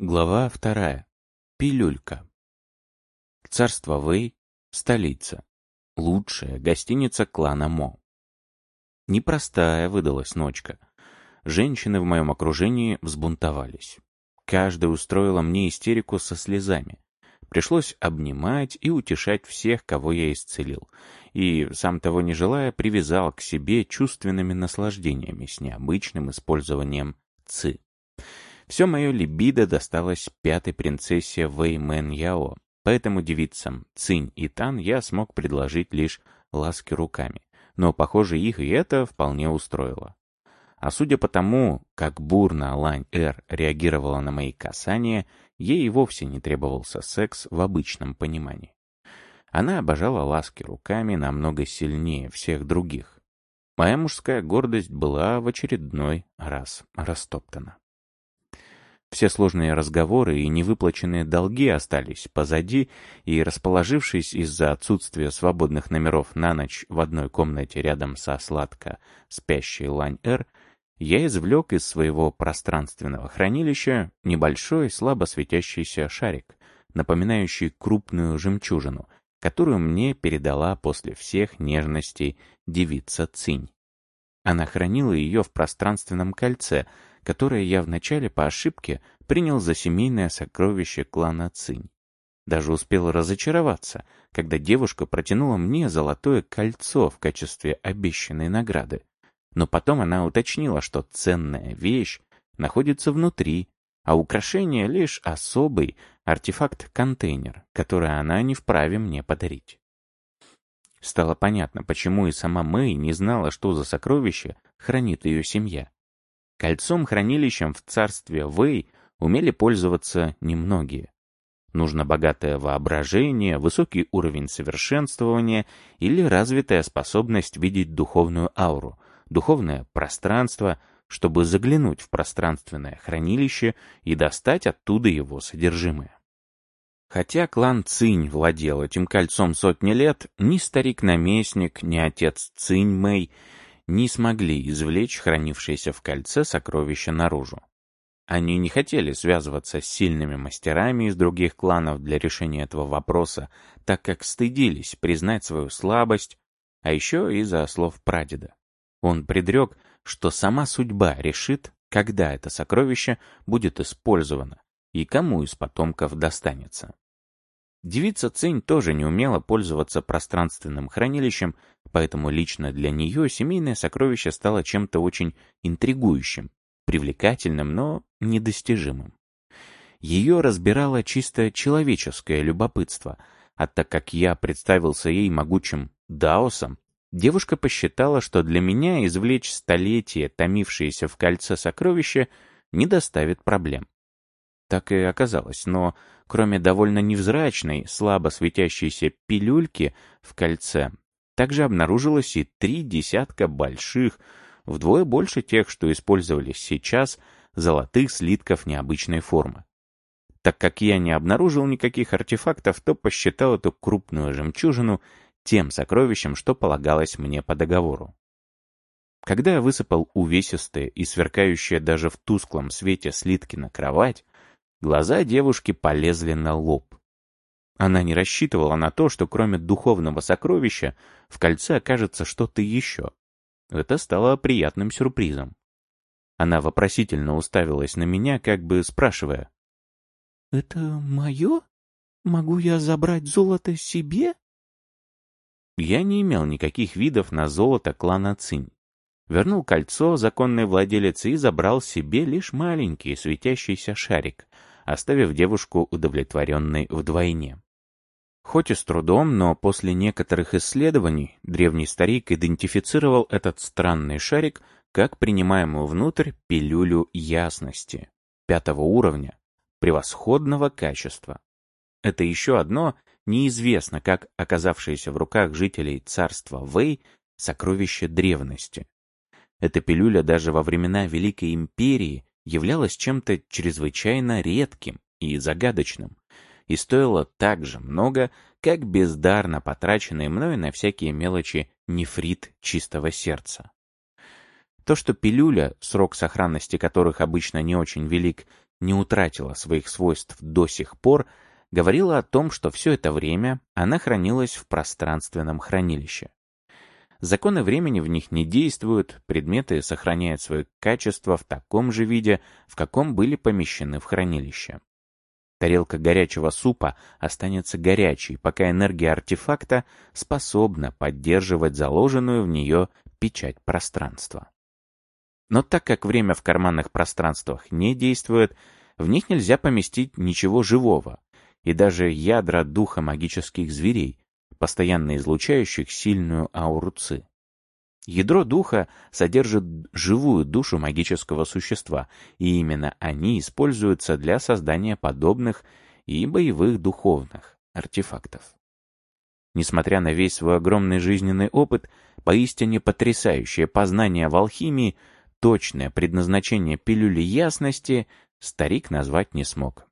Глава вторая. Пилюлька. Царство Вэй, столица. Лучшая гостиница клана Мо. Непростая выдалась ночка. Женщины в моем окружении взбунтовались. Каждая устроила мне истерику со слезами. Пришлось обнимать и утешать всех, кого я исцелил. И, сам того не желая, привязал к себе чувственными наслаждениями с необычным использованием ци. Все мое либидо досталось пятой принцессе Вэй Мэн Яо, поэтому девицам Цинь и Тан я смог предложить лишь ласки руками. Но, похоже, их и это вполне устроило. А судя по тому, как бурно Лань-Эр реагировала на мои касания, ей и вовсе не требовался секс в обычном понимании. Она обожала ласки руками намного сильнее всех других. Моя мужская гордость была в очередной раз растоптана. Все сложные разговоры и невыплаченные долги остались позади, и, расположившись из-за отсутствия свободных номеров на ночь в одной комнате рядом со сладко спящей Лань-Эр, я извлек из своего пространственного хранилища небольшой слабо светящийся шарик, напоминающий крупную жемчужину, которую мне передала после всех нежностей девица Цинь. Она хранила ее в пространственном кольце — которое я вначале по ошибке принял за семейное сокровище клана Цинь. Даже успел разочароваться, когда девушка протянула мне золотое кольцо в качестве обещанной награды. Но потом она уточнила, что ценная вещь находится внутри, а украшение — лишь особый артефакт-контейнер, который она не вправе мне подарить. Стало понятно, почему и сама Мэй не знала, что за сокровище хранит ее семья. Кольцом-хранилищем в царстве Вэй умели пользоваться немногие. Нужно богатое воображение, высокий уровень совершенствования или развитая способность видеть духовную ауру, духовное пространство, чтобы заглянуть в пространственное хранилище и достать оттуда его содержимое. Хотя клан Цинь владел этим кольцом сотни лет, ни старик-наместник, ни отец Цинь Мэй не смогли извлечь хранившееся в кольце сокровища наружу. Они не хотели связываться с сильными мастерами из других кланов для решения этого вопроса, так как стыдились признать свою слабость, а еще из-за слов прадеда. Он предрек, что сама судьба решит, когда это сокровище будет использовано и кому из потомков достанется. Девица Цинь тоже не умела пользоваться пространственным хранилищем, поэтому лично для нее семейное сокровище стало чем-то очень интригующим, привлекательным, но недостижимым. Ее разбирало чисто человеческое любопытство, а так как я представился ей могучим даосом, девушка посчитала, что для меня извлечь столетия, томившиеся в кольце сокровища, не доставит проблем. Так и оказалось, но кроме довольно невзрачной, слабо светящейся пилюльки в кольце, также обнаружилось и три десятка больших, вдвое больше тех, что использовались сейчас, золотых слитков необычной формы. Так как я не обнаружил никаких артефактов, то посчитал эту крупную жемчужину тем сокровищем, что полагалось мне по договору. Когда я высыпал увесистые и сверкающие даже в тусклом свете слитки на кровать, Глаза девушки полезли на лоб. Она не рассчитывала на то, что кроме духовного сокровища в кольце окажется что-то еще. Это стало приятным сюрпризом. Она вопросительно уставилась на меня, как бы спрашивая. «Это мое? Могу я забрать золото себе?» Я не имел никаких видов на золото клана Цинь. Вернул кольцо законной владелице и забрал себе лишь маленький светящийся шарик, оставив девушку удовлетворенной вдвойне. Хоть и с трудом, но после некоторых исследований древний старик идентифицировал этот странный шарик как принимаемую внутрь пилюлю ясности, пятого уровня, превосходного качества. Это еще одно, неизвестно как оказавшееся в руках жителей царства Вэй, сокровище древности. Эта пилюля даже во времена Великой Империи являлась чем-то чрезвычайно редким и загадочным, и стоила так же много, как бездарно потраченный мной на всякие мелочи нефрит чистого сердца. То, что пилюля, срок сохранности которых обычно не очень велик, не утратила своих свойств до сих пор, говорила о том, что все это время она хранилась в пространственном хранилище. Законы времени в них не действуют, предметы сохраняют свое качество в таком же виде, в каком были помещены в хранилище. Тарелка горячего супа останется горячей, пока энергия артефакта способна поддерживать заложенную в нее печать пространства. Но так как время в карманных пространствах не действует, в них нельзя поместить ничего живого, и даже ядра духа магических зверей, постоянно излучающих сильную ауру ци. Ядро духа содержит живую душу магического существа, и именно они используются для создания подобных и боевых духовных артефактов. Несмотря на весь свой огромный жизненный опыт, поистине потрясающее познание в алхимии, точное предназначение пилюли ясности старик назвать не смог.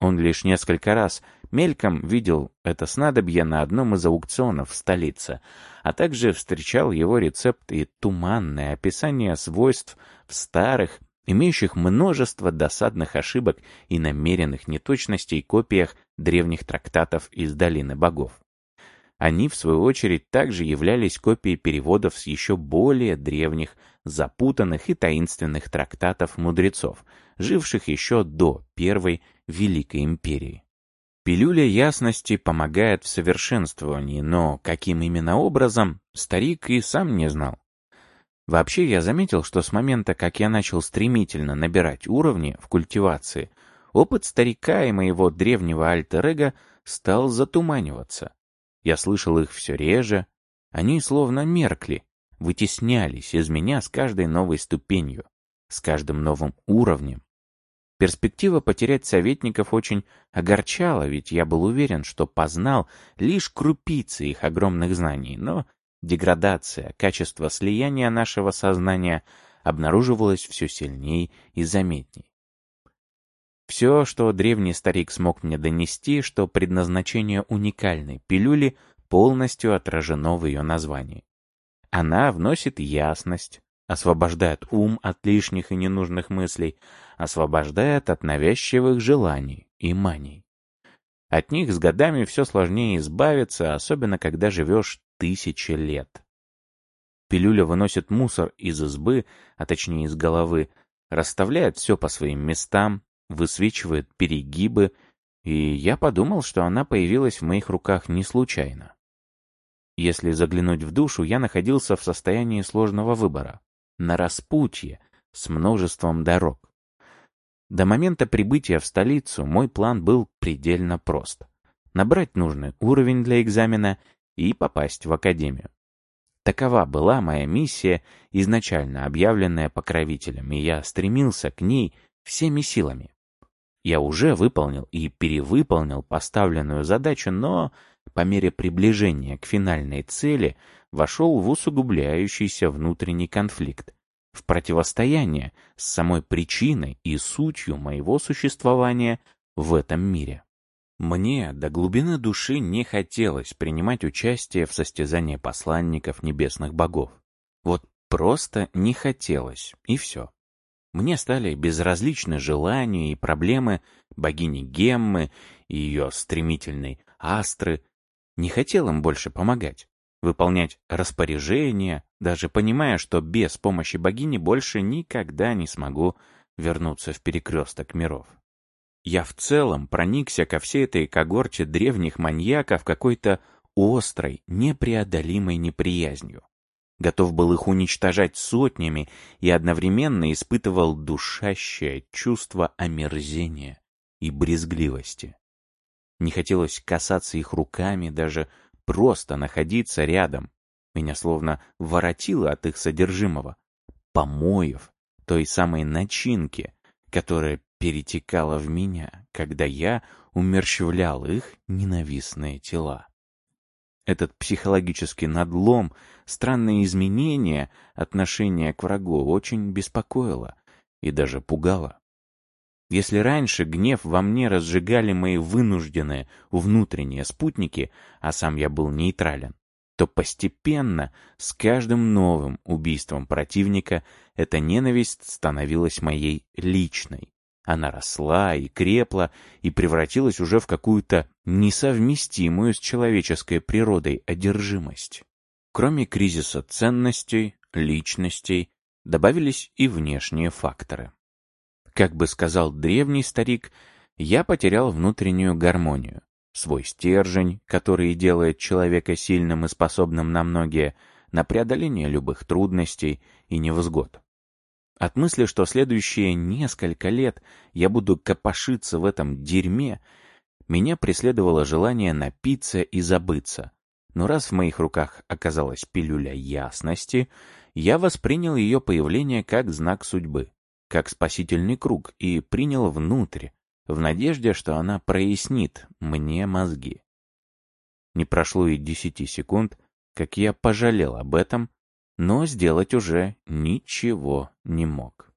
Он лишь несколько раз мельком видел это снадобье на одном из аукционов в столице, а также встречал его рецепт и туманное описание свойств в старых, имеющих множество досадных ошибок и намеренных неточностей копиях древних трактатов из Долины Богов. Они, в свою очередь, также являлись копией переводов с еще более древних, запутанных и таинственных трактатов мудрецов, живших еще до Первой Великой Империи. Пилюля ясности помогает в совершенствовании, но каким именно образом, старик и сам не знал. Вообще, я заметил, что с момента, как я начал стремительно набирать уровни в культивации, опыт старика и моего древнего альтер-эго стал затуманиваться. Я слышал их все реже, они словно меркли, вытеснялись из меня с каждой новой ступенью, с каждым новым уровнем. Перспектива потерять советников очень огорчала, ведь я был уверен, что познал лишь крупицы их огромных знаний, но деградация, качество слияния нашего сознания обнаруживалось все сильней и заметней. Все, что древний старик смог мне донести, что предназначение уникальной пилюли полностью отражено в ее названии. Она вносит ясность, освобождает ум от лишних и ненужных мыслей, освобождает от навязчивых желаний и маний. От них с годами все сложнее избавиться, особенно когда живешь тысячи лет. Пилюля выносит мусор из избы, а точнее из головы, расставляет все по своим местам, высвечивает перегибы, и я подумал, что она появилась в моих руках не случайно. Если заглянуть в душу, я находился в состоянии сложного выбора на распутье с множеством дорог. До момента прибытия в столицу мой план был предельно прост. Набрать нужный уровень для экзамена и попасть в академию. Такова была моя миссия, изначально объявленная покровителем, и я стремился к ней всеми силами. Я уже выполнил и перевыполнил поставленную задачу, но по мере приближения к финальной цели вошел в усугубляющийся внутренний конфликт, в противостояние с самой причиной и сутью моего существования в этом мире. Мне до глубины души не хотелось принимать участие в состязании посланников небесных богов. Вот просто не хотелось, и все. Мне стали безразличны желания и проблемы богини Геммы и ее стремительной Астры. Не хотел им больше помогать выполнять распоряжения, даже понимая, что без помощи богини больше никогда не смогу вернуться в перекресток миров. Я в целом проникся ко всей этой когорте древних маньяков какой-то острой, непреодолимой неприязнью. Готов был их уничтожать сотнями и одновременно испытывал душащее чувство омерзения и брезгливости. Не хотелось касаться их руками, даже просто находиться рядом. Меня словно воротило от их содержимого. Помоев, той самой начинки, которая перетекала в меня, когда я умерщвлял их ненавистные тела. Этот психологический надлом, странные изменения отношения к врагу очень беспокоило и даже пугало. Если раньше гнев во мне разжигали мои вынужденные внутренние спутники, а сам я был нейтрален, то постепенно, с каждым новым убийством противника, эта ненависть становилась моей личной, Она росла и крепла, и превратилась уже в какую-то несовместимую с человеческой природой одержимость. Кроме кризиса ценностей, личностей, добавились и внешние факторы. Как бы сказал древний старик, я потерял внутреннюю гармонию, свой стержень, который делает человека сильным и способным на многие, на преодоление любых трудностей и невзгод. От мысли, что следующие несколько лет я буду копошиться в этом дерьме, меня преследовало желание напиться и забыться. Но раз в моих руках оказалась пилюля ясности, я воспринял ее появление как знак судьбы, как спасительный круг и принял внутрь, в надежде, что она прояснит мне мозги. Не прошло и десяти секунд, как я пожалел об этом но сделать уже ничего не мог.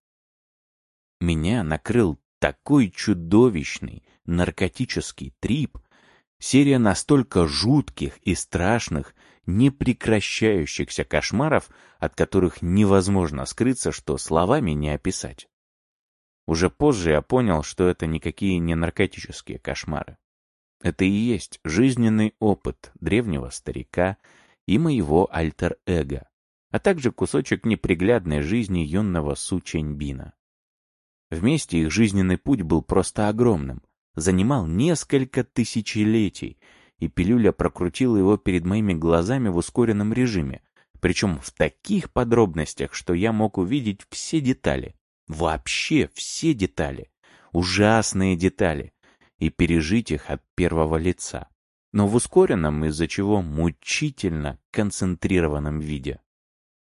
Меня накрыл такой чудовищный наркотический трип, серия настолько жутких и страшных, непрекращающихся кошмаров, от которых невозможно скрыться, что словами не описать. Уже позже я понял, что это никакие не наркотические кошмары. Это и есть жизненный опыт древнего старика и моего альтер-эго, а также кусочек неприглядной жизни юного Су Чэньбина. Вместе их жизненный путь был просто огромным, занимал несколько тысячелетий, и пилюля прокрутила его перед моими глазами в ускоренном режиме, причем в таких подробностях, что я мог увидеть все детали, вообще все детали, ужасные детали, и пережить их от первого лица, но в ускоренном, из-за чего мучительно концентрированном виде.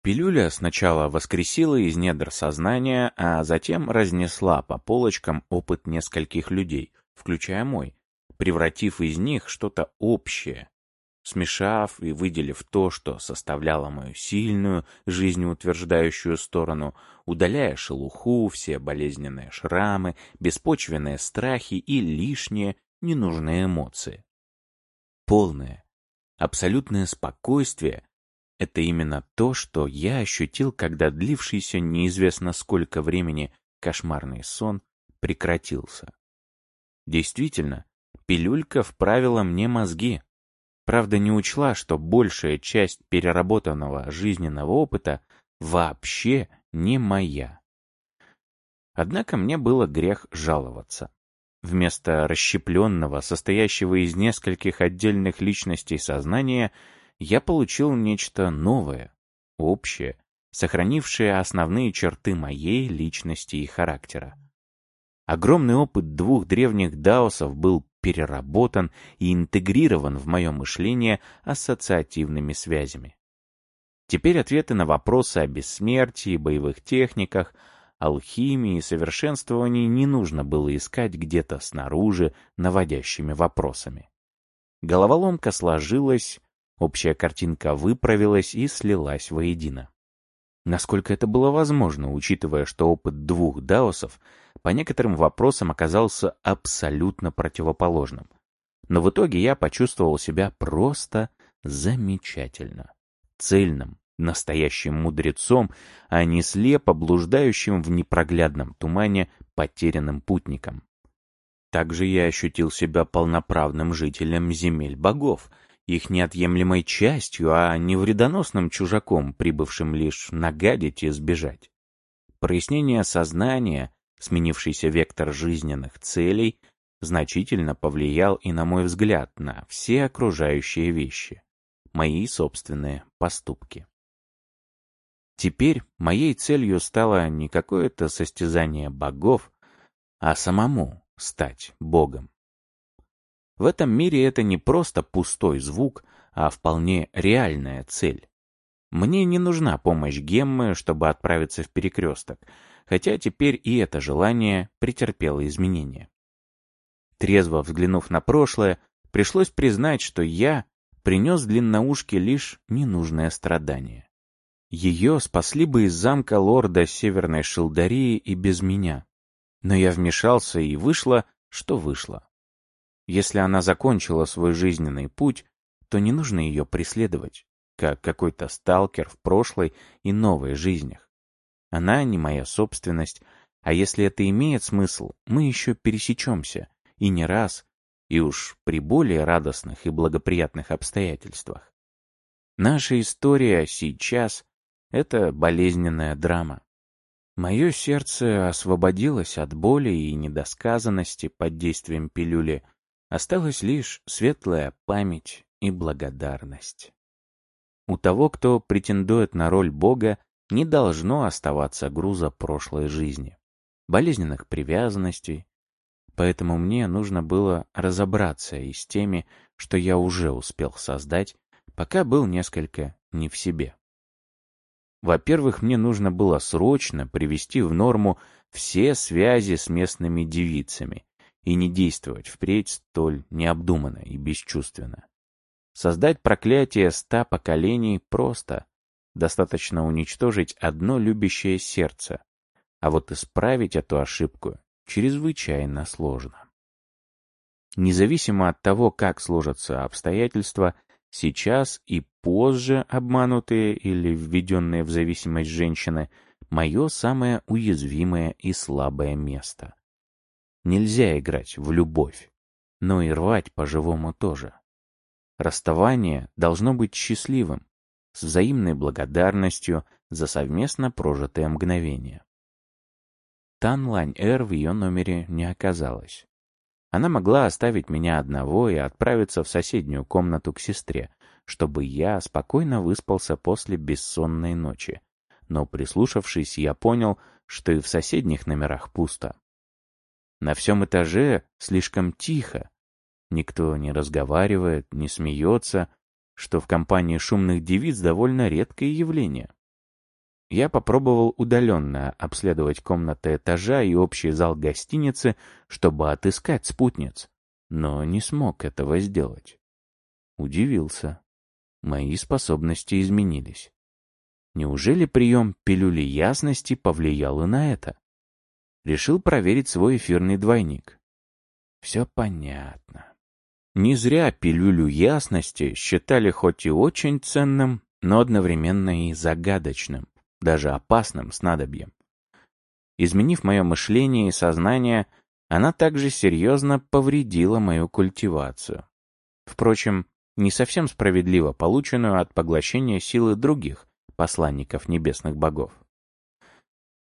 Пилюля сначала воскресила из недр сознания, а затем разнесла по полочкам опыт нескольких людей, включая мой, превратив из них что-то общее, смешав и выделив то, что составляло мою сильную, жизнеутверждающую сторону, удаляя шелуху, все болезненные шрамы, беспочвенные страхи и лишние, ненужные эмоции. Полное, абсолютное спокойствие это именно то, что я ощутил, когда длившийся неизвестно сколько времени кошмарный сон прекратился. Действительно, пилюлька вправила мне мозги. Правда, не учла, что большая часть переработанного жизненного опыта вообще не моя. Однако мне было грех жаловаться. Вместо расщепленного, состоящего из нескольких отдельных личностей сознания, я получил нечто новое, общее, сохранившее основные черты моей личности и характера. Огромный опыт двух древних даосов был переработан и интегрирован в мое мышление ассоциативными связями. Теперь ответы на вопросы о бессмертии, боевых техниках, алхимии и совершенствовании не нужно было искать где-то снаружи наводящими вопросами. Головоломка сложилась Общая картинка выправилась и слилась воедино. Насколько это было возможно, учитывая, что опыт двух даосов по некоторым вопросам оказался абсолютно противоположным. Но в итоге я почувствовал себя просто замечательно. Цельным, настоящим мудрецом, а не слепо блуждающим в непроглядном тумане потерянным путником. Также я ощутил себя полноправным жителем земель богов — их неотъемлемой частью, а не вредоносным чужаком, прибывшим лишь нагадить и сбежать. Прояснение сознания, сменившийся вектор жизненных целей, значительно повлиял и на мой взгляд на все окружающие вещи, мои собственные поступки. Теперь моей целью стало не какое-то состязание богов, а самому стать богом. В этом мире это не просто пустой звук, а вполне реальная цель. Мне не нужна помощь Геммы, чтобы отправиться в перекресток, хотя теперь и это желание претерпело изменения. Трезво взглянув на прошлое, пришлось признать, что я принес длинноушке лишь ненужное страдание. Ее спасли бы из замка лорда Северной Шелдарии и без меня. Но я вмешался, и вышло, что вышло. Если она закончила свой жизненный путь, то не нужно ее преследовать, как какой-то сталкер в прошлой и новой жизнях. Она не моя собственность, А если это имеет смысл, мы еще пересечемся, и не раз, и уж при более радостных и благоприятных обстоятельствах. Наша история сейчас — это болезненная драма. Мое сердце освободилось от боли и недосказанности под действием пилюли, осталась лишь светлая память и благодарность. У того, кто претендует на роль Бога, не должно оставаться груза прошлой жизни, болезненных привязанностей, поэтому мне нужно было разобраться и с теми, что я уже успел создать, пока был несколько не в себе. Во-первых, мне нужно было срочно привести в норму все связи с местными девицами и не действовать впредь столь необдуманно и бесчувственно. Создать проклятие ста поколений просто. Достаточно уничтожить одно любящее сердце. А вот исправить эту ошибку чрезвычайно сложно. Независимо от того, как сложатся обстоятельства, Сейчас и позже обманутые или введенные в зависимость женщины — мое самое уязвимое и слабое место. Нельзя играть в любовь, но и рвать по-живому тоже. Расставание должно быть счастливым, с взаимной благодарностью за совместно прожитое мгновение. Тан Лань-Эр в ее номере не оказалось. Она могла оставить меня одного и отправиться в соседнюю комнату к сестре, чтобы я спокойно выспался после бессонной ночи. Но прислушавшись, я понял, что и в соседних номерах пусто. На всем этаже слишком тихо. Никто не разговаривает, не смеется, что в компании шумных девиц довольно редкое явление. Я попробовал удаленно обследовать комнаты этажа и общий зал гостиницы, чтобы отыскать спутниц, но не смог этого сделать. Удивился. Мои способности изменились. Неужели прием пилюли ясности повлиял и на это? Решил проверить свой эфирный двойник. Все понятно. Не зря пилюлю ясности считали хоть и очень ценным, но одновременно и загадочным даже опасным снадобьем. Изменив мое мышление и сознание, она также серьезно повредила мою культивацию. Впрочем, не совсем справедливо полученную от поглощения силы других посланников небесных богов.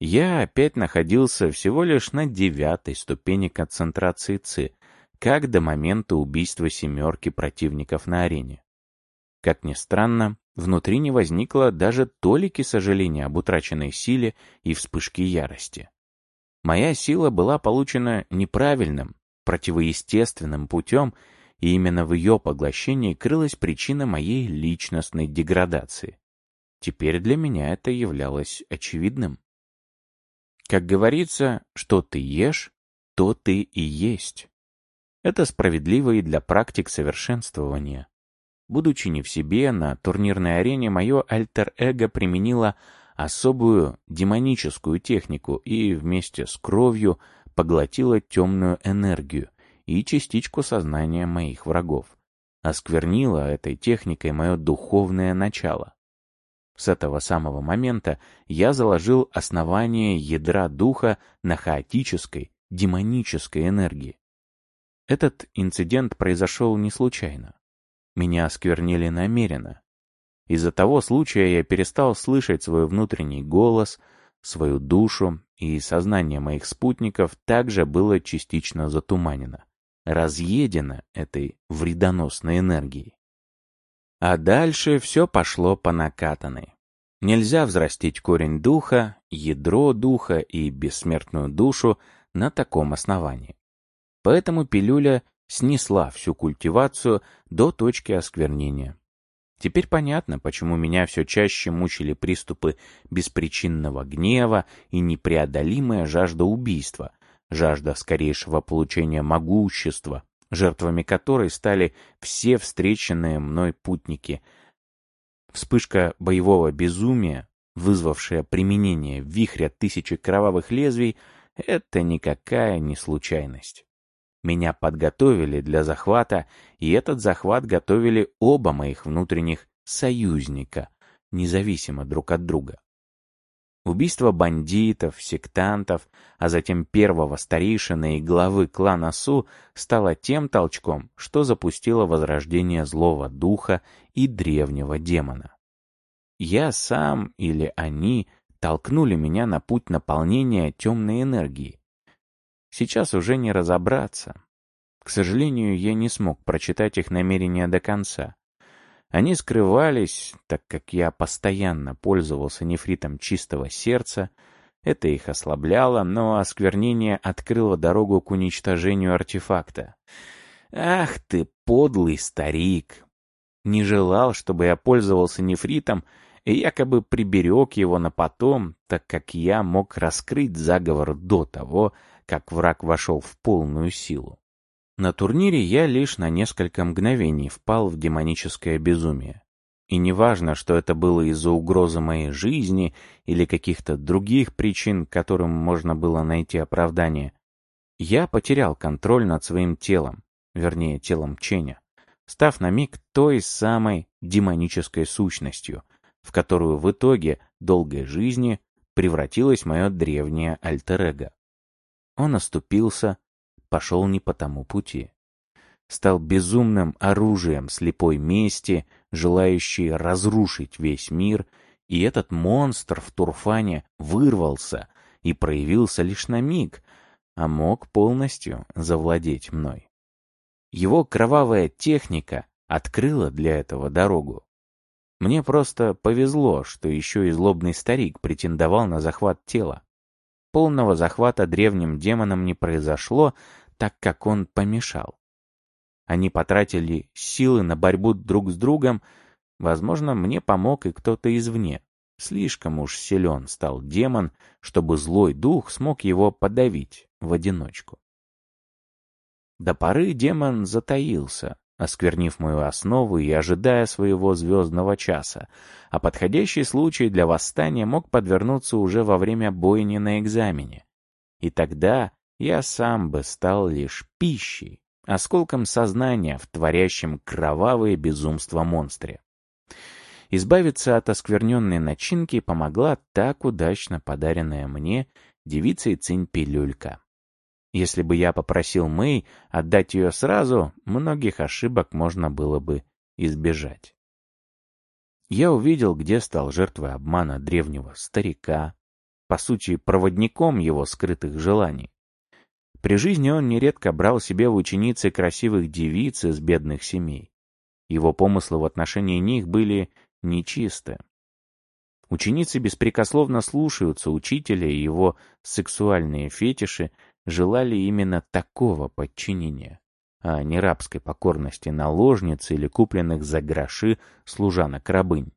Я опять находился всего лишь на девятой ступени концентрации ЦИ, как до момента убийства семерки противников на арене. Как ни странно, внутри не возникло даже толики сожаления об утраченной силе и вспышке ярости. Моя сила была получена неправильным, противоестественным путем, и именно в ее поглощении крылась причина моей личностной деградации. Теперь для меня это являлось очевидным. Как говорится, что ты ешь, то ты и есть. Это справедливо и для практик совершенствования. Будучи не в себе, на турнирной арене мое альтер-эго применило особую демоническую технику и вместе с кровью поглотило темную энергию и частичку сознания моих врагов. Осквернило этой техникой мое духовное начало. С этого самого момента я заложил основание ядра духа на хаотической, демонической энергии. Этот инцидент произошел не случайно. Меня осквернили намеренно. Из-за того случая я перестал слышать свой внутренний голос, свою душу, и сознание моих спутников также было частично затуманено, разъедено этой вредоносной энергией. А дальше все пошло по накатанной. Нельзя взрастить корень духа, ядро духа и бессмертную душу на таком основании. Поэтому пилюля снесла всю культивацию до точки осквернения. Теперь понятно, почему меня все чаще мучили приступы беспричинного гнева и непреодолимая жажда убийства, жажда скорейшего получения могущества, жертвами которой стали все встреченные мной путники. Вспышка боевого безумия, вызвавшая применение вихря тысячи кровавых лезвий, это никакая не случайность. Меня подготовили для захвата, и этот захват готовили оба моих внутренних союзника, независимо друг от друга. Убийство бандитов, сектантов, а затем первого старейшины и главы клана Су стало тем толчком, что запустило возрождение злого духа и древнего демона. Я сам или они толкнули меня на путь наполнения темной энергии. Сейчас уже не разобраться. К сожалению, я не смог прочитать их намерения до конца. Они скрывались, так как я постоянно пользовался нефритом чистого сердца, это их ослабляло, но осквернение открыло дорогу к уничтожению артефакта. Ах ты, подлый старик! Не желал, чтобы я пользовался нефритом и якобы приберег его на потом, так как я мог раскрыть заговор до того, как враг вошел в полную силу. На турнире я лишь на несколько мгновений впал в демоническое безумие. И неважно, что это было из-за угрозы моей жизни или каких-то других причин, которым можно было найти оправдание, я потерял контроль над своим телом, вернее, телом Ченя, став на миг той самой демонической сущностью, в которую в итоге долгой жизни превратилось мое древнее альтер-эго. Он оступился, пошел не по тому пути. Стал безумным оружием слепой мести, желающей разрушить весь мир, и этот монстр в Турфане вырвался и проявился лишь на миг, а мог полностью завладеть мной. Его кровавая техника открыла для этого дорогу. Мне просто повезло, что еще и злобный старик претендовал на захват тела. Полного захвата древним демонам не произошло, так как он помешал. Они потратили силы на борьбу друг с другом, возможно, мне помог и кто-то извне. Слишком уж силен стал демон, чтобы злой дух смог его подавить в одиночку. До поры демон затаился, осквернив мою основу и ожидая своего звездного часа, а подходящий случай для восстания мог подвернуться уже во время бойни на экзамене. И тогда я сам бы стал лишь пищей, осколком сознания в творящем кровавые безумства монстре. Избавиться от оскверненной начинки помогла так удачно подаренная мне девицей Цинь-пилюлька. Если бы я попросил Мэй отдать ее сразу, многих ошибок можно было бы избежать. Я увидел, где стал жертвой обмана древнего старика, по сути, проводником его скрытых желаний. При жизни он нередко брал себе в ученицы красивых девиц из бедных семей. Его помыслы в отношении них были нечисты. Ученицы беспрекословно слушаются учителя, и его сексуальные фетиши желали именно такого подчинения, а не рабской покорности наложниц или купленных за гроши служанок-рабынь.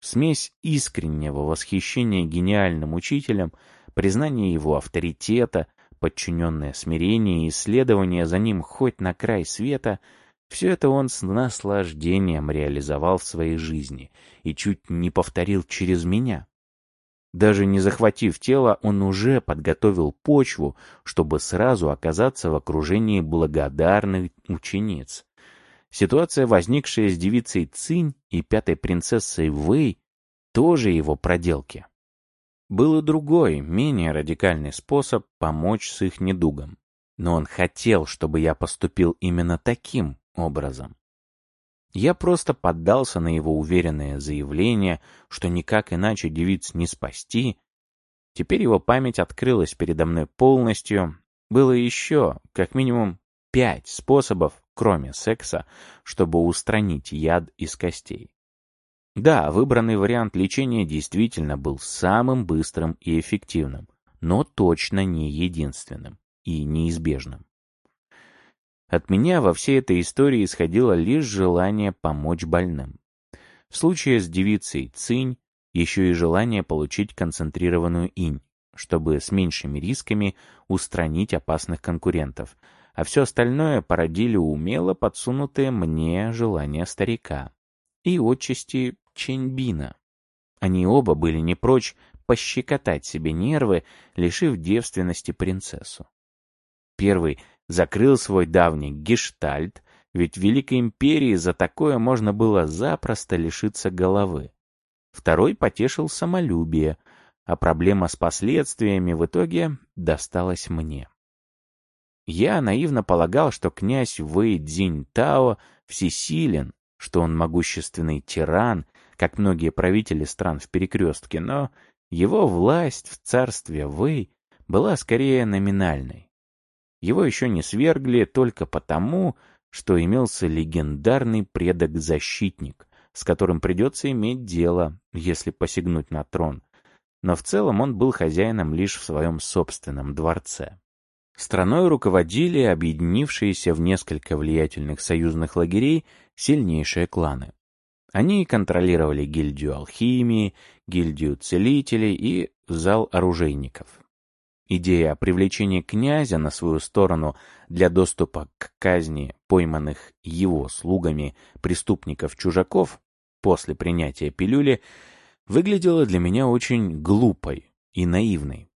Смесь искреннего восхищения гениальным учителем, признания его авторитета, подчиненное смирение и исследование за ним хоть на край света — все это он с наслаждением реализовал в своей жизни и чуть не повторил через меня. Даже не захватив тело, он уже подготовил почву, чтобы сразу оказаться в окружении благодарных учениц. Ситуация, возникшая с девицей Цинь и пятой принцессой Вэй, тоже его проделки. Был и другой, менее радикальный способ помочь с их недугом. Но он хотел, чтобы я поступил именно таким образом. Я просто поддался на его уверенное заявление, что никак иначе девиц не спасти. Теперь его память открылась передо мной полностью. Было еще, как минимум, пять способов, кроме секса, чтобы устранить яд из костей. Да, выбранный вариант лечения действительно был самым быстрым и эффективным, но точно не единственным и неизбежным. От меня во всей этой истории исходило лишь желание помочь больным. В случае с девицей Цинь еще и желание получить концентрированную инь, чтобы с меньшими рисками устранить опасных конкурентов, а все остальное породили умело подсунутые мне желания старика и отчасти Ченьбина. Они оба были не прочь пощекотать себе нервы, лишив девственности принцессу. Первый закрыл свой давний гештальт, ведь в Великой Империи за такое можно было запросто лишиться головы. Второй потешил самолюбие, а проблема с последствиями в итоге досталась мне. Я наивно полагал, что князь Вэй Цзинь Тао всесилен, что он могущественный тиран, как многие правители стран в перекрестке, но его власть в царстве Вэй была скорее номинальной. Его еще не свергли только потому, что имелся легендарный предок-защитник, с которым придется иметь дело, если посягнуть на трон. Но в целом он был хозяином лишь в своем собственном дворце. Страной руководили объединившиеся в несколько влиятельных союзных лагерей сильнейшие кланы. Они контролировали гильдию алхимии, гильдию целителей и зал оружейников. Идея о привлечении князя на свою сторону для доступа к казни пойманных его слугами преступников-чужаков после принятия пилюли выглядела для меня очень глупой и наивной.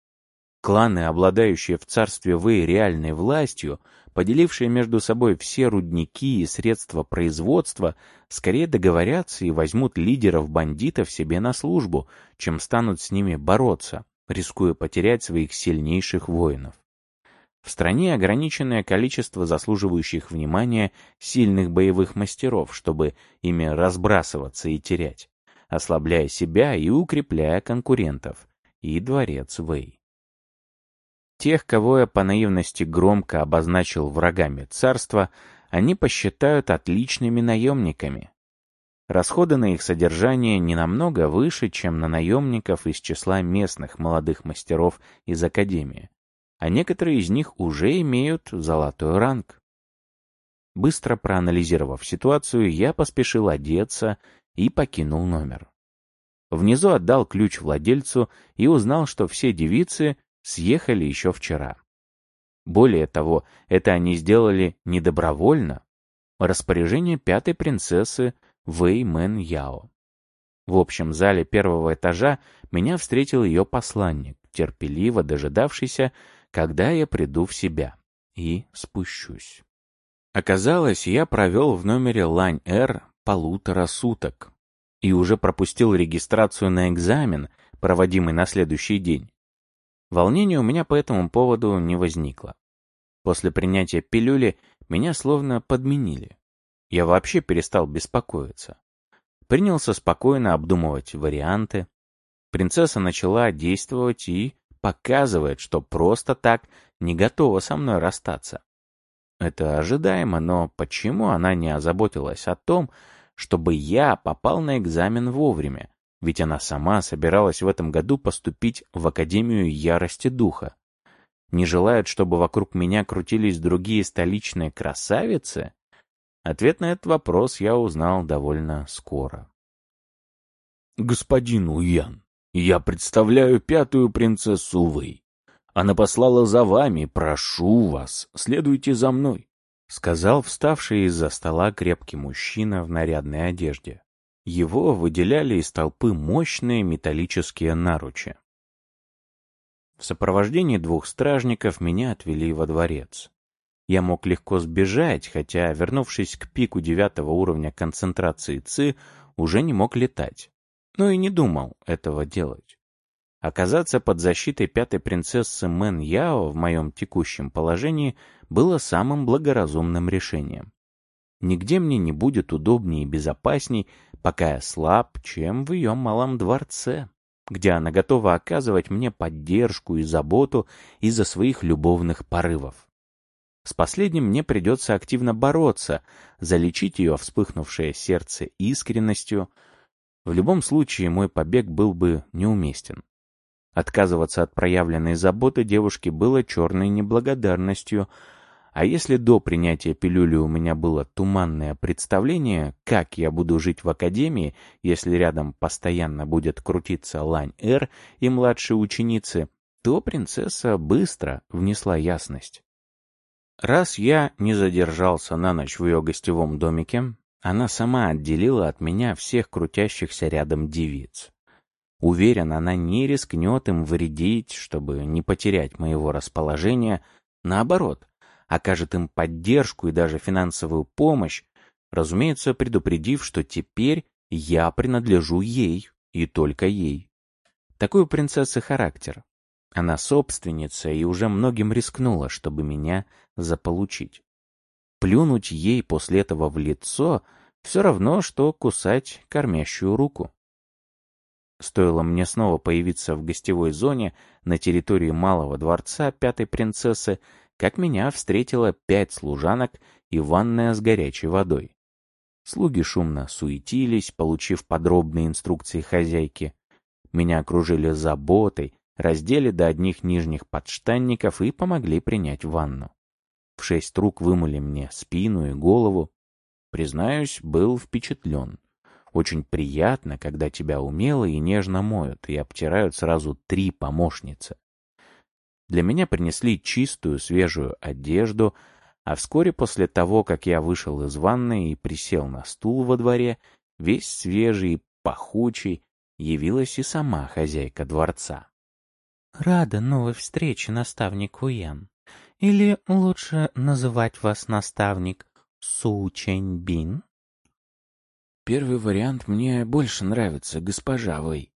Кланы, обладающие в царстве Вэй реальной властью, поделившие между собой все рудники и средства производства, скорее договорятся и возьмут лидеров бандитов себе на службу, чем станут с ними бороться, рискуя потерять своих сильнейших воинов. В стране ограниченное количество заслуживающих внимания сильных боевых мастеров, чтобы ими разбрасываться и терять, ослабляя себя и укрепляя конкурентов, и дворец Вэй. Тех, кого я по наивности громко обозначил врагами царства, они посчитают отличными наемниками, Расходы на их содержание не намного выше, чем на наемников из числа местных молодых мастеров из Академии, а некоторые из них уже имеют золотой ранг. Быстро проанализировав ситуацию, я поспешил одеться и покинул номер. Внизу отдал ключ владельцу и узнал, что все девицы съехали еще вчера. Более того, это они сделали не добровольно. Распоряжение пятой принцессы Вэй Мэн Яо. В общем зале первого этажа меня встретил ее посланник, терпеливо дожидавшийся, когда я приду в себя, и спущусь. Оказалось, я провел в номере Лань-Эр полутора суток и уже пропустил регистрацию на экзамен, проводимый на следующий день. Волнения у меня по этому поводу не возникло. После принятия пилюли меня словно подменили. Я вообще перестал беспокоиться. Принялся спокойно обдумывать варианты. Принцесса начала действовать и показывает, что просто так не готова со мной расстаться. Это ожидаемо, но почему она не озаботилась о том, чтобы я попал на экзамен вовремя? Ведь она сама собиралась в этом году поступить в Академию Ярости Духа. Не желает, чтобы вокруг меня крутились другие столичные красавицы? Ответ на этот вопрос я узнал довольно скоро. «Господин Уян, я представляю пятую принцессу Вэй. Она послала за вами, прошу вас, следуйте за мной», — сказал вставший из-за стола крепкий мужчина в нарядной одежде. Его выделяли из толпы мощные металлические наручи. В сопровождении двух стражников меня отвели во дворец. Я мог легко сбежать, хотя, вернувшись к пику девятого уровня концентрации ЦИ, уже не мог летать. Но и не думал этого делать. Оказаться под защитой пятой принцессы Мэн Яо в моем текущем положении было самым благоразумным решением. Нигде мне не будет удобнее и безопасней, пока я слаб, чем в ее малом дворце, где она готова оказывать мне поддержку и заботу из-за своих любовных порывов. С последним мне придется активно бороться, залечить ее вспыхнувшее сердце искренностью. В любом случае мой побег был бы неуместен. Отказываться от проявленной заботы девушки было черной неблагодарностью, а если до принятия пилюли у меня было туманное представление, как я буду жить в академии, если рядом постоянно будет крутиться Лань-Эр и младшие ученицы, то принцесса быстро внесла ясность. Раз я не задержался на ночь в ее гостевом домике, она сама отделила от меня всех крутящихся рядом девиц. Уверен, она не рискнет им вредить, чтобы не потерять моего расположения. Наоборот, окажет им поддержку и даже финансовую помощь, разумеется, предупредив, что теперь я принадлежу ей и только ей. Такой у принцессы характер. Она собственница и уже многим рискнула, чтобы меня заполучить. Плюнуть ей после этого в лицо все равно, что кусать кормящую руку. Стоило мне снова появиться в гостевой зоне на территории малого дворца пятой принцессы, как меня встретило пять служанок и ванная с горячей водой. Слуги шумно суетились, получив подробные инструкции хозяйки. Меня окружили заботой, раздели до одних нижних подштанников и помогли принять ванну. В шесть рук вымыли мне спину и голову. Признаюсь, был впечатлен. Очень приятно, когда тебя умело и нежно моют и обтирают сразу три помощницы. Для меня принесли чистую, свежую одежду, а вскоре после того, как я вышел из ванны и присел на стул во дворе, весь свежий пахучий, явилась и сама хозяйка дворца. «Рада новой встрече, наставник Уян. Или лучше называть вас наставник Су Чэнь Бин?» «Первый вариант мне больше нравится, госпожа Вэй».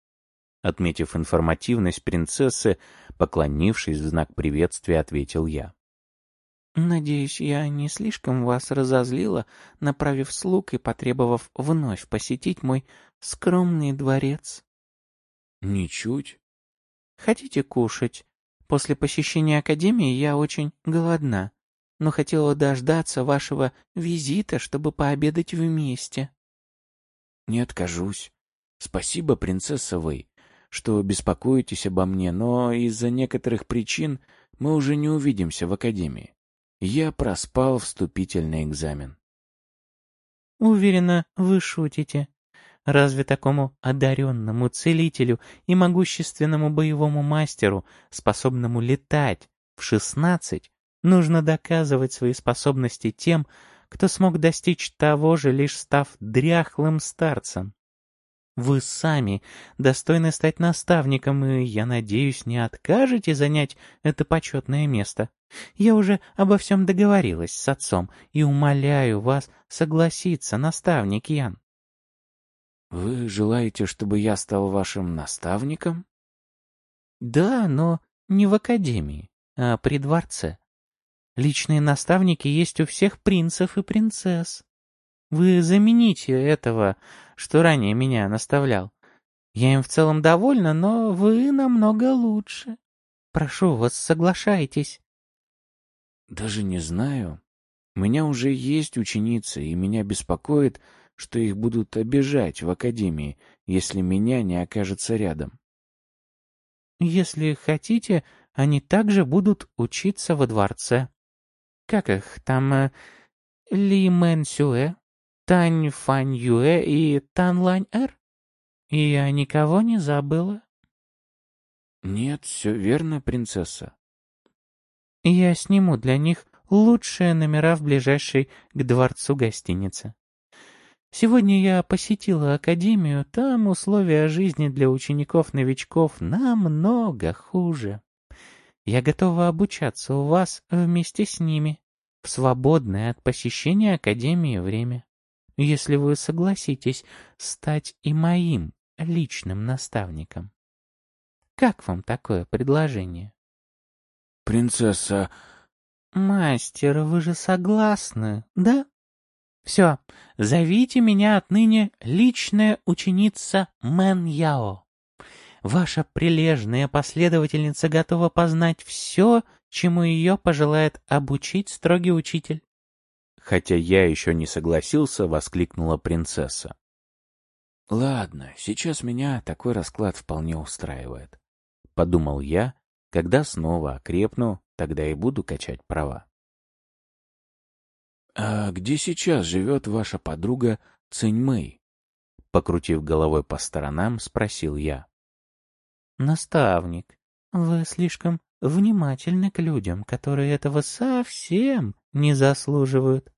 Отметив информативность принцессы, поклонившись в знак приветствия, ответил я. «Надеюсь, я не слишком вас разозлила, направив слуг и потребовав вновь посетить мой скромный дворец». «Ничуть». «Хотите кушать? После посещения Академии я очень голодна, но хотела дождаться вашего визита, чтобы пообедать вместе». Не откажусь. Спасибо, принцесса Вэй, что беспокоитесь обо мне, но из-за некоторых причин мы уже не увидимся в академии. Я проспал вступительный экзамен. Уверена, вы шутите. Разве такому одаренному целителю и могущественному боевому мастеру, способному летать в шестнадцать, нужно доказывать свои способности тем, кто смог достичь того же, лишь став дряхлым старцем. Вы сами достойны стать наставником, и, я надеюсь, не откажете занять это почетное место. Я уже обо всем договорилась с отцом и умоляю вас согласиться, наставник Ян. Вы желаете, чтобы я стал вашим наставником? Да, но не в академии, а при дворце. Личные наставники есть у всех принцев и принцесс. Вы замените этого, что ранее меня наставлял. Я им в целом довольна, но вы намного лучше. Прошу вас, соглашайтесь. Даже не знаю. У меня уже есть ученицы, и меня беспокоит, что их будут обижать в академии, если меня не окажется рядом. Если хотите, они также будут учиться во дворце. Как их там? Э, Ли Мэн Сюэ, Тань Фань Юэ и Тан Лань Эр? Я никого не забыла. Нет, все верно, принцесса. Я сниму для них лучшие номера в ближайшей к дворцу гостинице. Сегодня я посетила академию, там условия жизни для учеников-новичков намного хуже. Я готова обучаться у вас вместе с ними, в свободное от посещения Академии время, если вы согласитесь стать и моим личным наставником. Как вам такое предложение? Принцесса... Мастер, вы же согласны, да? Все, зовите меня отныне личная ученица Мэн Яо. Ваша прилежная последовательница готова познать все, чему ее пожелает обучить строгий учитель. Хотя я еще не согласился, воскликнула принцесса. Ладно, сейчас меня такой расклад вполне устраивает. Подумал я, когда снова окрепну, тогда и буду качать права. «А где сейчас живет ваша подруга Циньмэй?» Покрутив головой по сторонам, спросил я. «Наставник, вы слишком внимательны к людям, которые этого совсем не заслуживают.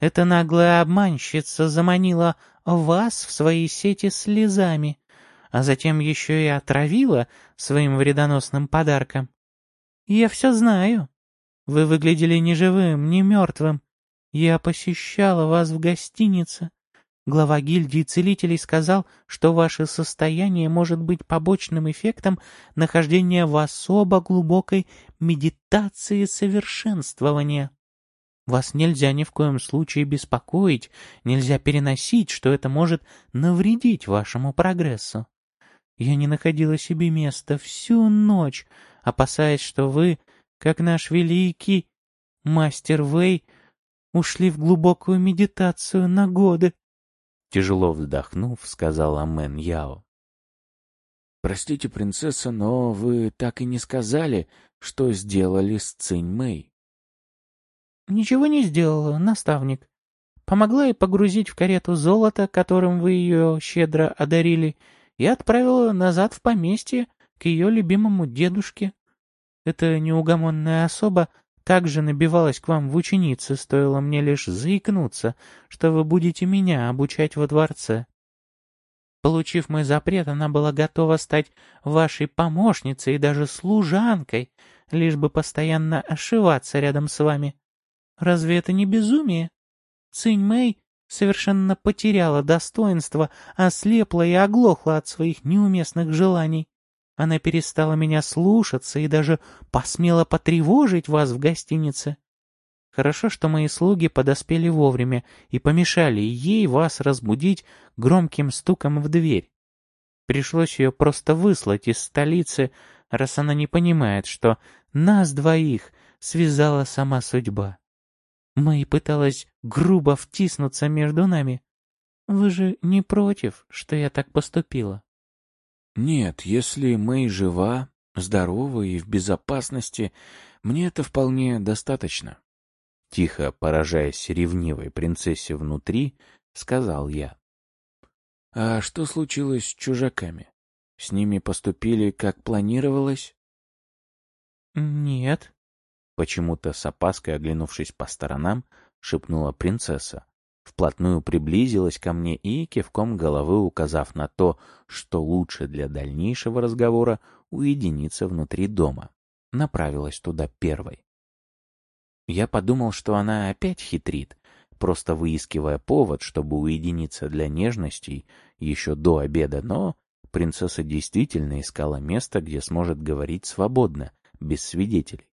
Эта наглая обманщица заманила вас в свои сети слезами, а затем еще и отравила своим вредоносным подарком. Я все знаю. Вы выглядели ни живым, ни мертвым. Я посещала вас в гостинице. Глава гильдии целителей сказал, что ваше состояние может быть побочным эффектом нахождения в особо глубокой медитации совершенствования. Вас нельзя ни в коем случае беспокоить, нельзя переносить, что это может навредить вашему прогрессу. Я не находила себе места всю ночь, опасаясь, что вы, как наш великий мастер Вэй, ушли в глубокую медитацию на годы. Тяжело вздохнув, сказала Мэн Яо. «Простите, принцесса, но вы так и не сказали, что сделали с Цинь Мэй». «Ничего не сделала, наставник. Помогла ей погрузить в карету золото, которым вы ее щедро одарили, и отправила назад в поместье к ее любимому дедушке. Эта неугомонная особа также набивалась к вам в ученицы, стоило мне лишь заикнуться, что вы будете меня обучать во дворце. Получив мой запрет, она была готова стать вашей помощницей и даже служанкой, лишь бы постоянно ошиваться рядом с вами. Разве это не безумие? Цинь Мэй совершенно потеряла достоинство, ослепла и оглохла от своих неуместных желаний. Она перестала меня слушаться и даже посмела потревожить вас в гостинице. Хорошо, что мои слуги подоспели вовремя и помешали ей вас разбудить громким стуком в дверь. Пришлось ее просто выслать из столицы, раз она не понимает, что нас двоих связала сама судьба. Мэй пыталась грубо втиснуться между нами. Вы же не против, что я так поступила? Нет, если Мэй жива, здорова и в безопасности, мне это вполне достаточно. Тихо, поражаясь ревнивой принцессе внутри, сказал я. А что случилось с чужаками? С ними поступили, как планировалось? Нет. Почему-то с опаской оглянувшись по сторонам, шепнула принцесса вплотную приблизилась ко мне и, кивком головы указав на то, что лучше для дальнейшего разговора уединиться внутри дома, направилась туда первой. Я подумал, что она опять хитрит, просто выискивая повод, чтобы уединиться для нежностей еще до обеда, но принцесса действительно искала место, где сможет говорить свободно, без свидетелей.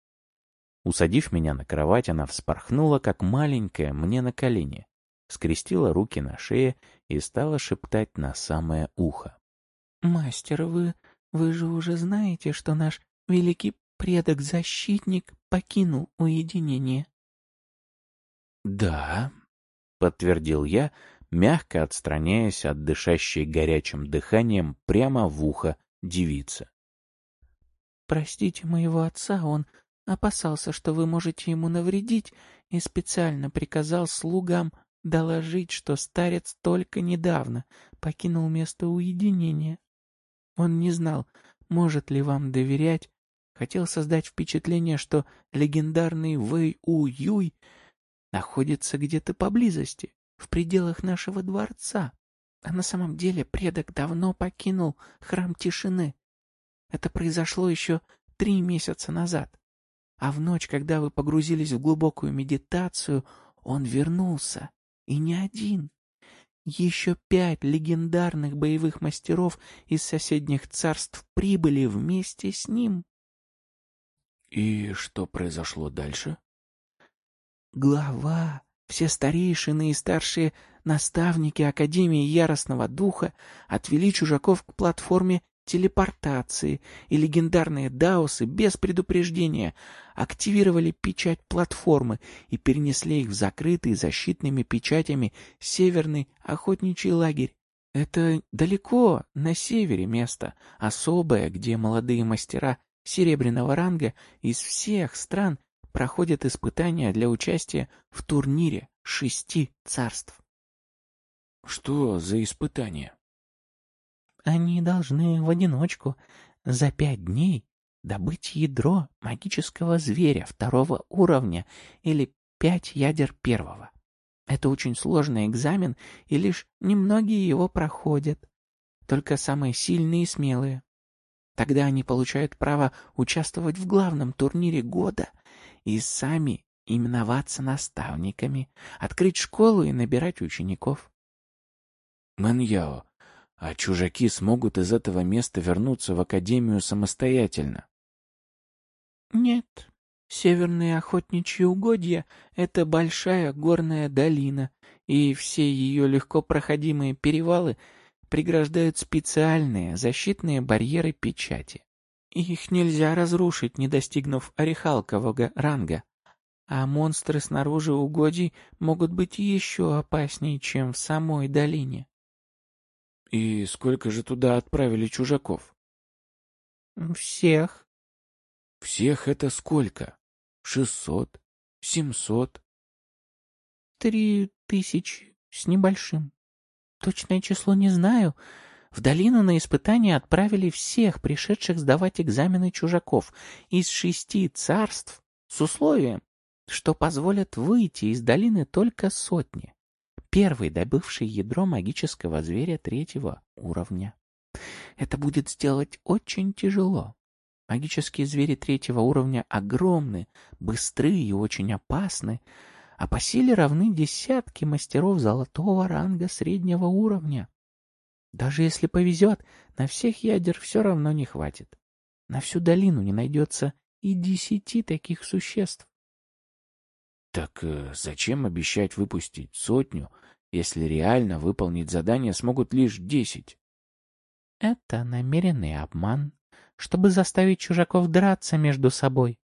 Усадив меня на кровать, она вспорхнула, как маленькая, мне на колени скрестила руки на шее и стала шептать на самое ухо. «Мастер, вы... вы же уже знаете, что наш великий предок-защитник покинул уединение?» «Да», — подтвердил я, мягко отстраняясь от дышащей горячим дыханием прямо в ухо девицы. «Простите моего отца, он опасался, что вы можете ему навредить, и специально приказал слугам доложить, что старец только недавно покинул место уединения. Он не знал, может ли вам доверять, хотел создать впечатление, что легендарный Вэй У Юй находится где-то поблизости, в пределах нашего дворца. А на самом деле предок давно покинул храм тишины. Это произошло еще три месяца назад. А в ночь, когда вы погрузились в глубокую медитацию, он вернулся и не один. Еще пять легендарных боевых мастеров из соседних царств прибыли вместе с ним. И что произошло дальше? Глава, все старейшины и старшие наставники Академии Яростного Духа отвели чужаков к платформе телепортации, и легендарные даосы без предупреждения активировали печать платформы и перенесли их в закрытый защитными печатями северный охотничий лагерь. Это далеко, на севере место, особое, где молодые мастера серебряного ранга из всех стран проходят испытания для участия в турнире шести царств. Что за испытания? Они должны в одиночку за пять дней добыть ядро магического зверя второго уровня или пять ядер первого. Это очень сложный экзамен, и лишь немногие его проходят. Только самые сильные и смелые. Тогда они получают право участвовать в главном турнире года и сами именоваться наставниками, открыть школу и набирать учеников. Мэньяо, а чужаки смогут из этого места вернуться в Академию самостоятельно? Нет. Северные охотничьи угодья — это большая горная долина, и все ее легко проходимые перевалы преграждают специальные защитные барьеры печати. Их нельзя разрушить, не достигнув орехалкового ранга. А монстры снаружи угодий могут быть еще опаснее, чем в самой долине. И сколько же туда отправили чужаков? Всех. Всех это сколько? Шестьсот? Семьсот? Три тысячи с небольшим. Точное число не знаю. В долину на испытания отправили всех пришедших сдавать экзамены чужаков из шести царств с условием, что позволят выйти из долины только сотни. Первый, добывший ядро магического зверя третьего уровня. Это будет сделать очень тяжело. Магические звери третьего уровня огромны, быстры и очень опасны, а по силе равны десятки мастеров золотого ранга среднего уровня. Даже если повезет, на всех ядер все равно не хватит. На всю долину не найдется и десяти таких существ. Так э, зачем обещать выпустить сотню, если реально выполнить задание смогут лишь десять? Это намеренный обман, чтобы заставить чужаков драться между собой.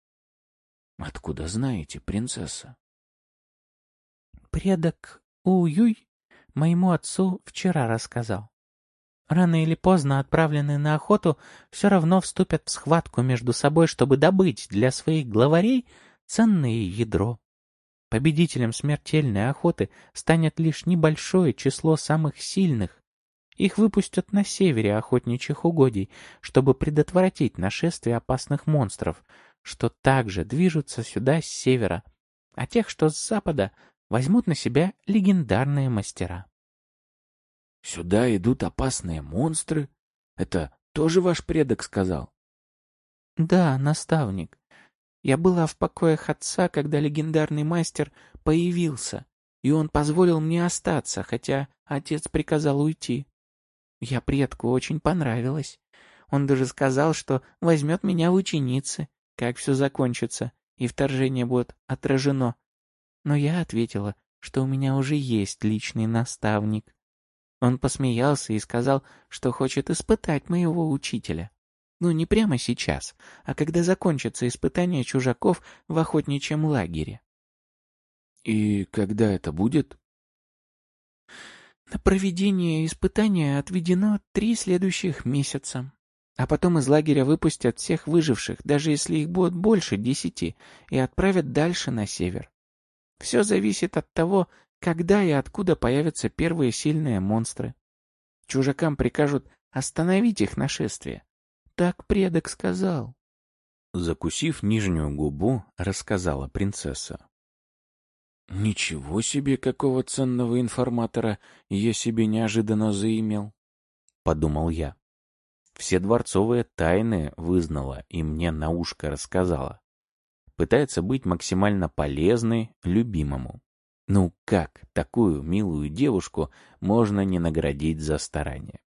Откуда знаете, принцесса? Предок Уюй моему отцу вчера рассказал. Рано или поздно отправленные на охоту все равно вступят в схватку между собой, чтобы добыть для своих главарей ценное ядро. Победителем смертельной охоты станет лишь небольшое число самых сильных. Их выпустят на севере охотничьих угодий, чтобы предотвратить нашествие опасных монстров, что также движутся сюда с севера, а тех, что с запада, возьмут на себя легендарные мастера. «Сюда идут опасные монстры? Это тоже ваш предок сказал?» «Да, наставник. Я была в покоях отца, когда легендарный мастер появился, и он позволил мне остаться, хотя отец приказал уйти. Я предку очень понравилась. Он даже сказал, что возьмет меня в ученицы, как все закончится, и вторжение будет отражено. Но я ответила, что у меня уже есть личный наставник. Он посмеялся и сказал, что хочет испытать моего учителя. Ну, не прямо сейчас, а когда закончится испытание чужаков в охотничьем лагере. И когда это будет? На проведение испытания отведено три следующих месяца. А потом из лагеря выпустят всех выживших, даже если их будет больше десяти, и отправят дальше на север. Все зависит от того, когда и откуда появятся первые сильные монстры. Чужакам прикажут остановить их нашествие, так предок сказал. Закусив нижнюю губу, рассказала принцесса. Ничего себе, какого ценного информатора я себе неожиданно заимел, подумал я. Все дворцовые тайны вызнала и мне на ушко рассказала. Пытается быть максимально полезной любимому. Ну как такую милую девушку можно не наградить за старание?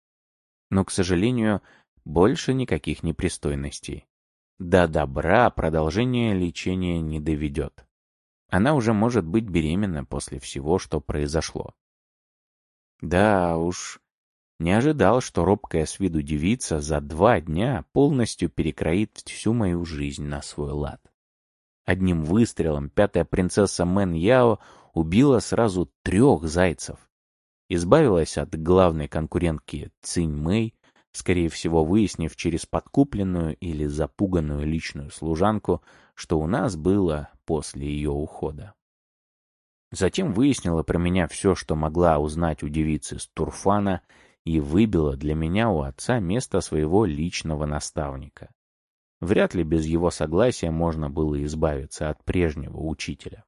Но, к сожалению, больше никаких непристойностей. До добра продолжение лечения не доведет. Она уже может быть беременна после всего, что произошло. Да уж, не ожидал, что робкая с виду девица за два дня полностью перекроит всю мою жизнь на свой лад. Одним выстрелом пятая принцесса Мэн Яо убила сразу трех зайцев. Избавилась от главной конкурентки Цинь Мэй, скорее всего выяснив через подкупленную или запуганную личную служанку, что у нас было после ее ухода. Затем выяснила про меня все, что могла узнать у девицы с Турфана, и выбила для меня у отца место своего личного наставника. Вряд ли без его согласия можно было избавиться от прежнего учителя.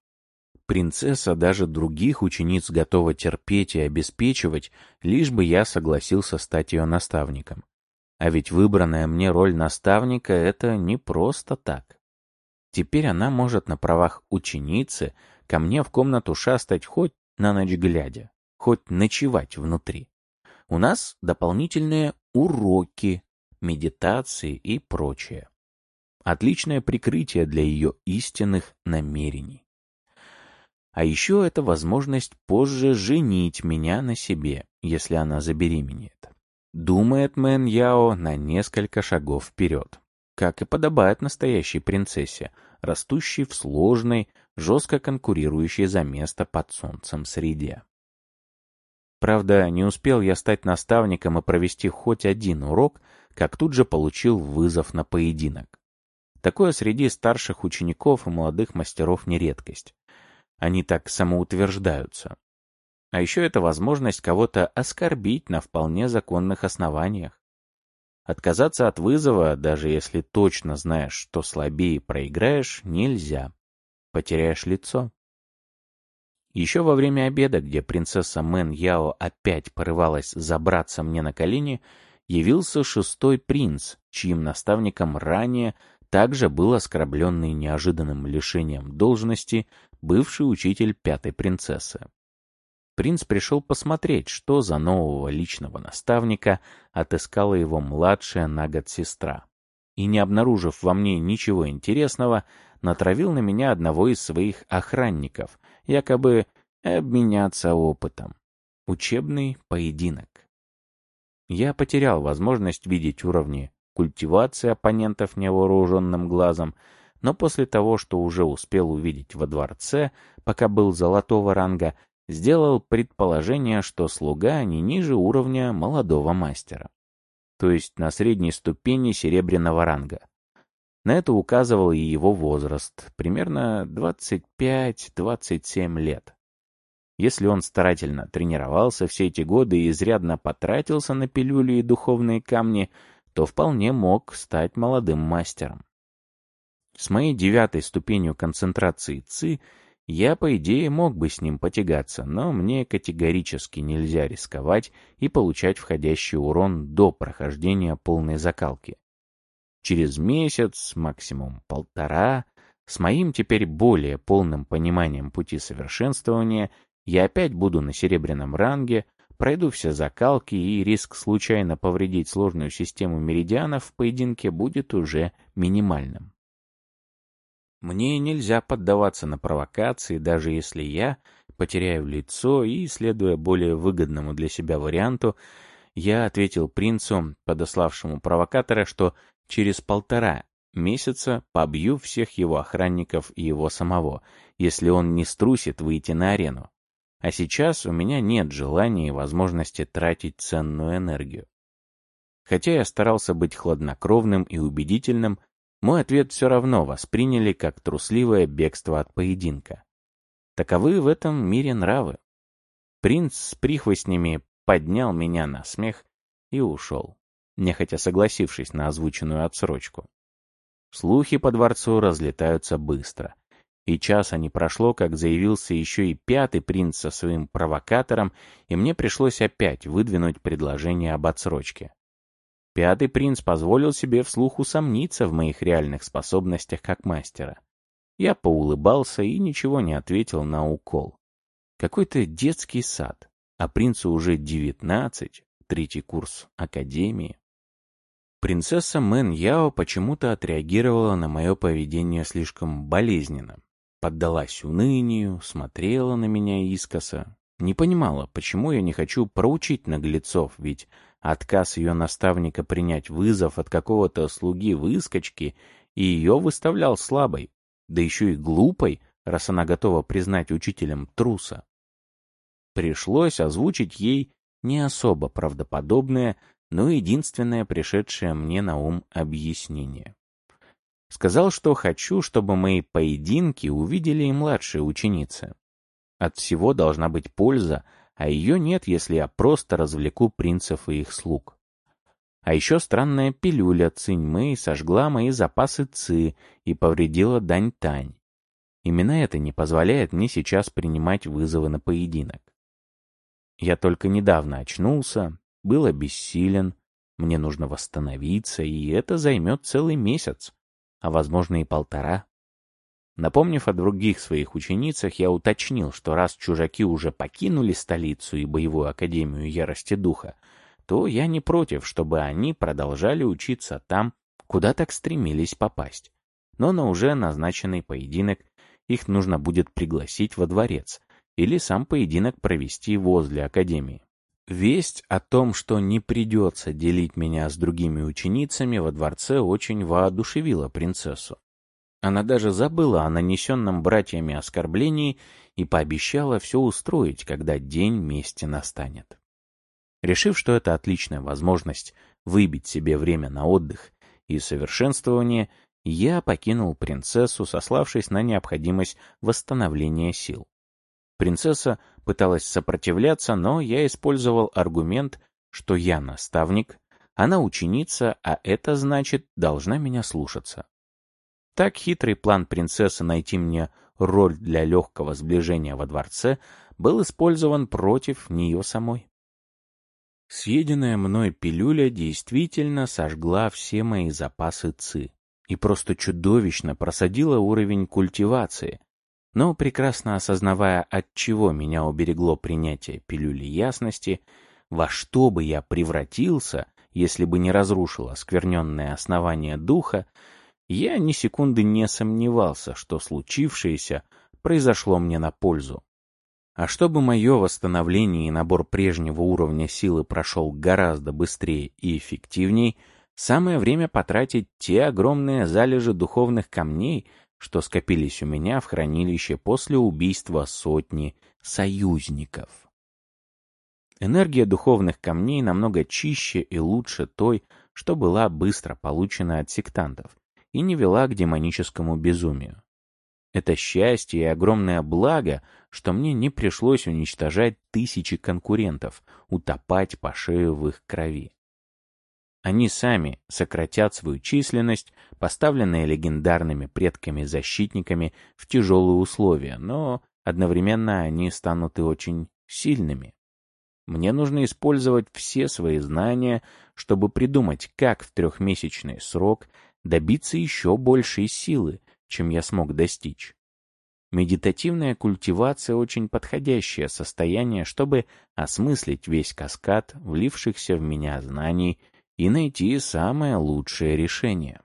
Принцесса даже других учениц готова терпеть и обеспечивать, лишь бы я согласился стать ее наставником. А ведь выбранная мне роль наставника — это не просто так. Теперь она может на правах ученицы ко мне в комнату шастать хоть на ночь глядя, хоть ночевать внутри. у нас дополнительные уроки, медитации и прочее. Отличное прикрытие для ее истинных намерений. А еще это возможность позже женить меня на себе, если она забеременеет. Думает Мэн Яо на несколько шагов вперед, как и подобает настоящей принцессе, растущей в сложной, жестко конкурирующей за место под солнцем среде. Правда, не успел я стать наставником и провести хоть один урок, как тут же получил вызов на поединок. Такое среди старших учеников и молодых мастеров не редкость. Они так самоутверждаются. А еще это возможность кого-то оскорбить на вполне законных основаниях. Отказаться от вызова, даже если точно знаешь, что слабее проиграешь, нельзя. Потеряешь лицо. Еще во время обеда, где принцесса Мэн Яо опять порывалась забраться мне на колени, явился шестой принц, чьим наставником ранее также был оскорбленный неожиданным лишением должности бывший учитель пятой принцессы. Принц пришел посмотреть, что за нового личного наставника отыскала его младшая на год сестра. И, не обнаружив во мне ничего интересного, натравил на меня одного из своих охранников, якобы обменяться опытом. Учебный поединок. Я потерял возможность видеть уровни культивации оппонентов невооруженным глазом, но после того, что уже успел увидеть во дворце, пока был золотого ранга, сделал предположение, что слуга не ниже уровня молодого мастера, то есть на средней ступени серебряного ранга. На это указывал и его возраст, примерно 25-27 лет. Если он старательно тренировался все эти годы и изрядно потратился на пилюли и духовные камни, то вполне мог стать молодым мастером. С моей девятой ступенью концентрации ЦИ я, по идее, мог бы с ним потягаться, но мне категорически нельзя рисковать и получать входящий урон до прохождения полной закалки. Через месяц, максимум полтора, с моим теперь более полным пониманием пути совершенствования, я опять буду на серебряном ранге, пройду все закалки, и риск случайно повредить сложную систему меридианов в поединке будет уже минимальным. Мне нельзя поддаваться на провокации, даже если я потеряю лицо и, следуя более выгодному для себя варианту, я ответил принцу, подославшему провокатора, что через полтора месяца побью всех его охранников и его самого, если он не струсит выйти на арену. А сейчас у меня нет желания и возможности тратить ценную энергию. Хотя я старался быть хладнокровным и убедительным, мой ответ все равно восприняли как трусливое бегство от поединка. Таковы в этом мире нравы. Принц с прихвостнями поднял меня на смех и ушел, нехотя согласившись на озвученную отсрочку. Слухи по дворцу разлетаются быстро. И часа не прошло, как заявился еще и пятый принц со своим провокатором, и мне пришлось опять выдвинуть предложение об отсрочке. Пятый принц позволил себе вслух усомниться в моих реальных способностях как мастера. Я поулыбался и ничего не ответил на укол. Какой-то детский сад, а принцу уже девятнадцать, третий курс академии. Принцесса Мэн Яо почему-то отреагировала на мое поведение слишком болезненно. Поддалась унынию, смотрела на меня искоса. Не понимала, почему я не хочу проучить наглецов, ведь отказ ее наставника принять вызов от какого-то слуги-выскочки и ее выставлял слабой, да еще и глупой, раз она готова признать учителем труса. Пришлось озвучить ей не особо правдоподобное, но единственное пришедшее мне на ум объяснение. Сказал, что хочу, чтобы мои поединки увидели и младшие ученицы. От всего должна быть польза, а ее нет, если я просто развлеку принцев и их слуг. А еще странная пилюля Циньмэй сожгла мои запасы Ци и повредила Дань-Тань. Именно это не позволяет мне сейчас принимать вызовы на поединок. Я только недавно очнулся, был обессилен, мне нужно восстановиться, и это займет целый месяц, а возможно и полтора. Напомнив о других своих ученицах, я уточнил, что раз чужаки уже покинули столицу и боевую академию ярости духа, то я не против, чтобы они продолжали учиться там, куда так стремились попасть. Но на уже назначенный поединок их нужно будет пригласить во дворец или сам поединок провести возле академии. Весть о том, что не придется делить меня с другими ученицами во дворце, очень воодушевила принцессу. Она даже забыла о нанесенном братьями оскорблении и пообещала все устроить, когда день мести настанет. Решив, что это отличная возможность выбить себе время на отдых и совершенствование, я покинул принцессу, сославшись на необходимость восстановления сил. Принцесса пыталась сопротивляться, но я использовал аргумент, что я наставник, она ученица, а это значит, должна меня слушаться. Так хитрый план принцессы найти мне роль для легкого сближения во дворце был использован против нее самой. Съеденная мной пилюля действительно сожгла все мои запасы ЦИ и просто чудовищно просадила уровень культивации, но, прекрасно осознавая, от чего меня уберегло принятие пилюли ясности, во что бы я превратился, если бы не разрушил оскверненное основание духа, я ни секунды не сомневался, что случившееся произошло мне на пользу. А чтобы мое восстановление и набор прежнего уровня силы прошел гораздо быстрее и эффективней, самое время потратить те огромные залежи духовных камней, что скопились у меня в хранилище после убийства сотни союзников. Энергия духовных камней намного чище и лучше той, что была быстро получена от сектантов и не вела к демоническому безумию. Это счастье и огромное благо, что мне не пришлось уничтожать тысячи конкурентов, утопать по шею в их крови. Они сами сократят свою численность, поставленные легендарными предками-защитниками в тяжелые условия, но одновременно они станут и очень сильными. Мне нужно использовать все свои знания, чтобы придумать, как в трехмесячный срок добиться еще большей силы, чем я смог достичь. Медитативная культивация очень подходящее состояние, чтобы осмыслить весь каскад влившихся в меня знаний и найти самое лучшее решение.